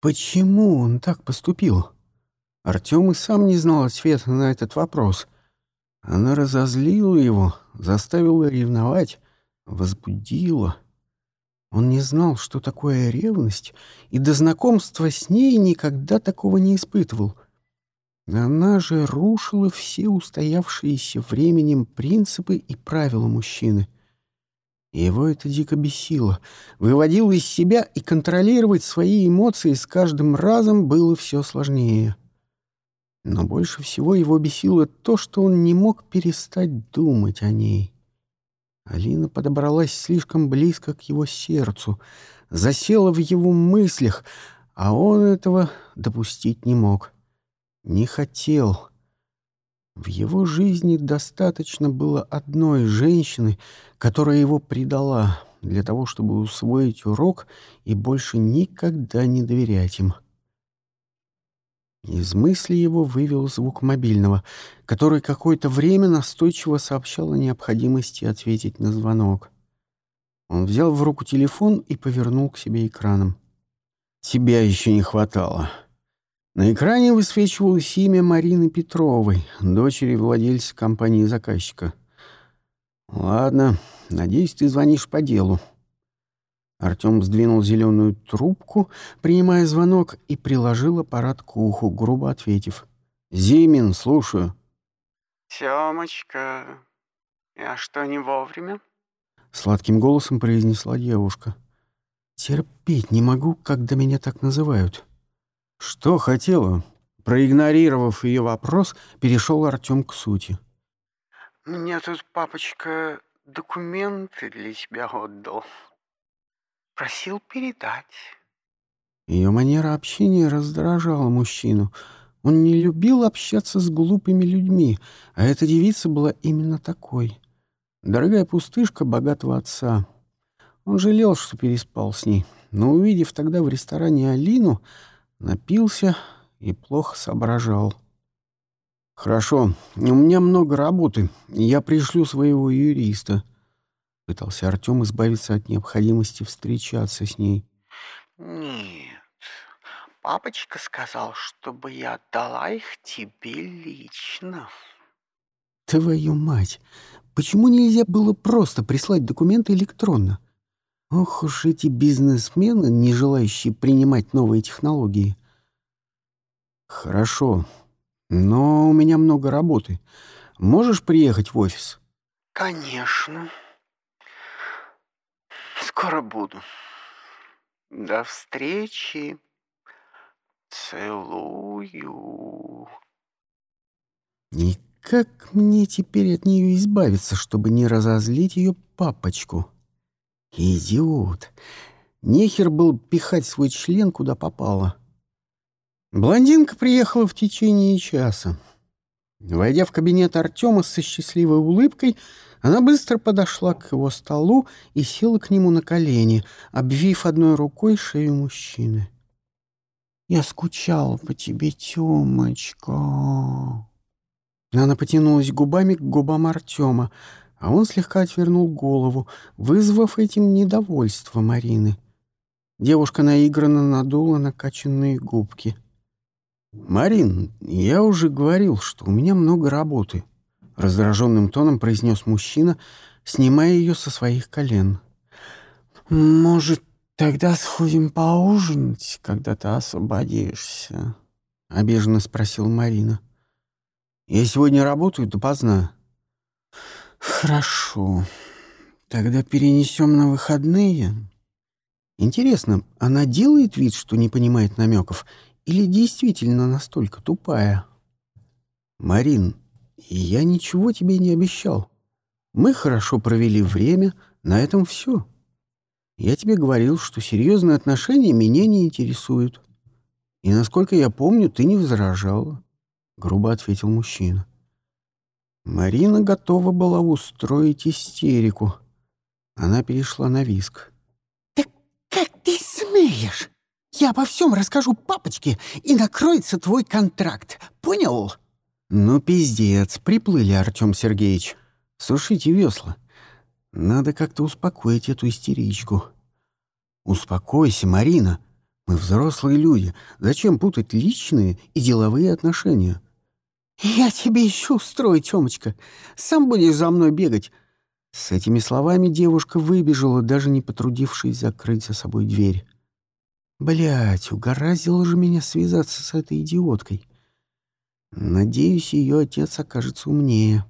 Почему он так поступил? Артем и сам не знал ответа на этот вопрос. Она разозлила его, заставила ревновать, возбудила. Он не знал, что такое ревность, и до знакомства с ней никогда такого не испытывал. Она же рушила все устоявшиеся временем принципы и правила мужчины. Его это дико бесило, выводило из себя, и контролировать свои эмоции с каждым разом было все сложнее. Но больше всего его бесило то, что он не мог перестать думать о ней. Алина подобралась слишком близко к его сердцу, засела в его мыслях, а он этого допустить не мог. Не хотел. В его жизни достаточно было одной женщины, которая его предала, для того, чтобы усвоить урок и больше никогда не доверять им. — из мысли его вывел звук мобильного, который какое-то время настойчиво сообщал о необходимости ответить на звонок. Он взял в руку телефон и повернул к себе экраном. «Тебя еще не хватало». На экране высвечивалось имя Марины Петровой, дочери владельца компании-заказчика. «Ладно, надеюсь, ты звонишь по делу», Артем сдвинул зеленую трубку, принимая звонок, и приложил аппарат к уху, грубо ответив. «Зимин, слушаю». «Семочка, я что, не вовремя?» Сладким голосом произнесла девушка. «Терпеть не могу, когда меня так называют». «Что хотела?» Проигнорировав ее вопрос, перешел Артем к сути. «Мне тут папочка документы для тебя отдал». Просил передать. Ее манера общения раздражала мужчину. Он не любил общаться с глупыми людьми, а эта девица была именно такой. Дорогая пустышка богатого отца. Он жалел, что переспал с ней, но, увидев тогда в ресторане Алину, напился и плохо соображал. «Хорошо, у меня много работы, я пришлю своего юриста», Пытался Артем избавиться от необходимости встречаться с ней. «Нет, папочка сказал, чтобы я отдала их тебе лично». «Твою мать! Почему нельзя было просто прислать документы электронно? Ох уж эти бизнесмены, не желающие принимать новые технологии». «Хорошо, но у меня много работы. Можешь приехать в офис?» «Конечно». Скоро буду. До встречи. Целую. И как мне теперь от нее избавиться, чтобы не разозлить ее папочку? Идиот. Нехер был пихать свой член куда попало. Блондинка приехала в течение часа. Войдя в кабинет Артема со счастливой улыбкой, она быстро подошла к его столу и села к нему на колени, обвив одной рукой шею мужчины. «Я скучала по тебе, Тёмочка». Она потянулась губами к губам Артема, а он слегка отвернул голову, вызвав этим недовольство Марины. Девушка наигранно надула накачанные губки. «Марин, я уже говорил, что у меня много работы раздраженным тоном произнес мужчина, снимая ее со своих колен. «Может, тогда сходим поужинать, когда ты освободишься?» — обиженно спросил Марина. «Я сегодня работаю допоздна». «Хорошо. Тогда перенесем на выходные». Интересно, она делает вид, что не понимает намеков, или действительно настолько тупая? «Марин, я ничего тебе не обещал. Мы хорошо провели время, на этом все. Я тебе говорил, что серьезные отношения меня не интересуют. И, насколько я помню, ты не возражала. Грубо ответил мужчина. Марина готова была устроить истерику. Она перешла на виск. «Так как ты смеешь? Я обо всем расскажу папочке, и накроется твой контракт. Понял?» «Ну, пиздец, приплыли, Артем Сергеевич. Сушите весла. Надо как-то успокоить эту истеричку». «Успокойся, Марина. Мы взрослые люди. Зачем путать личные и деловые отношения? «Я тебе еще устрою, Тёмочка. Сам будешь за мной бегать». С этими словами девушка выбежала, даже не потрудившись закрыть за собой дверь. Блять, угораздило же меня связаться с этой идиоткой. Надеюсь, ее отец окажется умнее.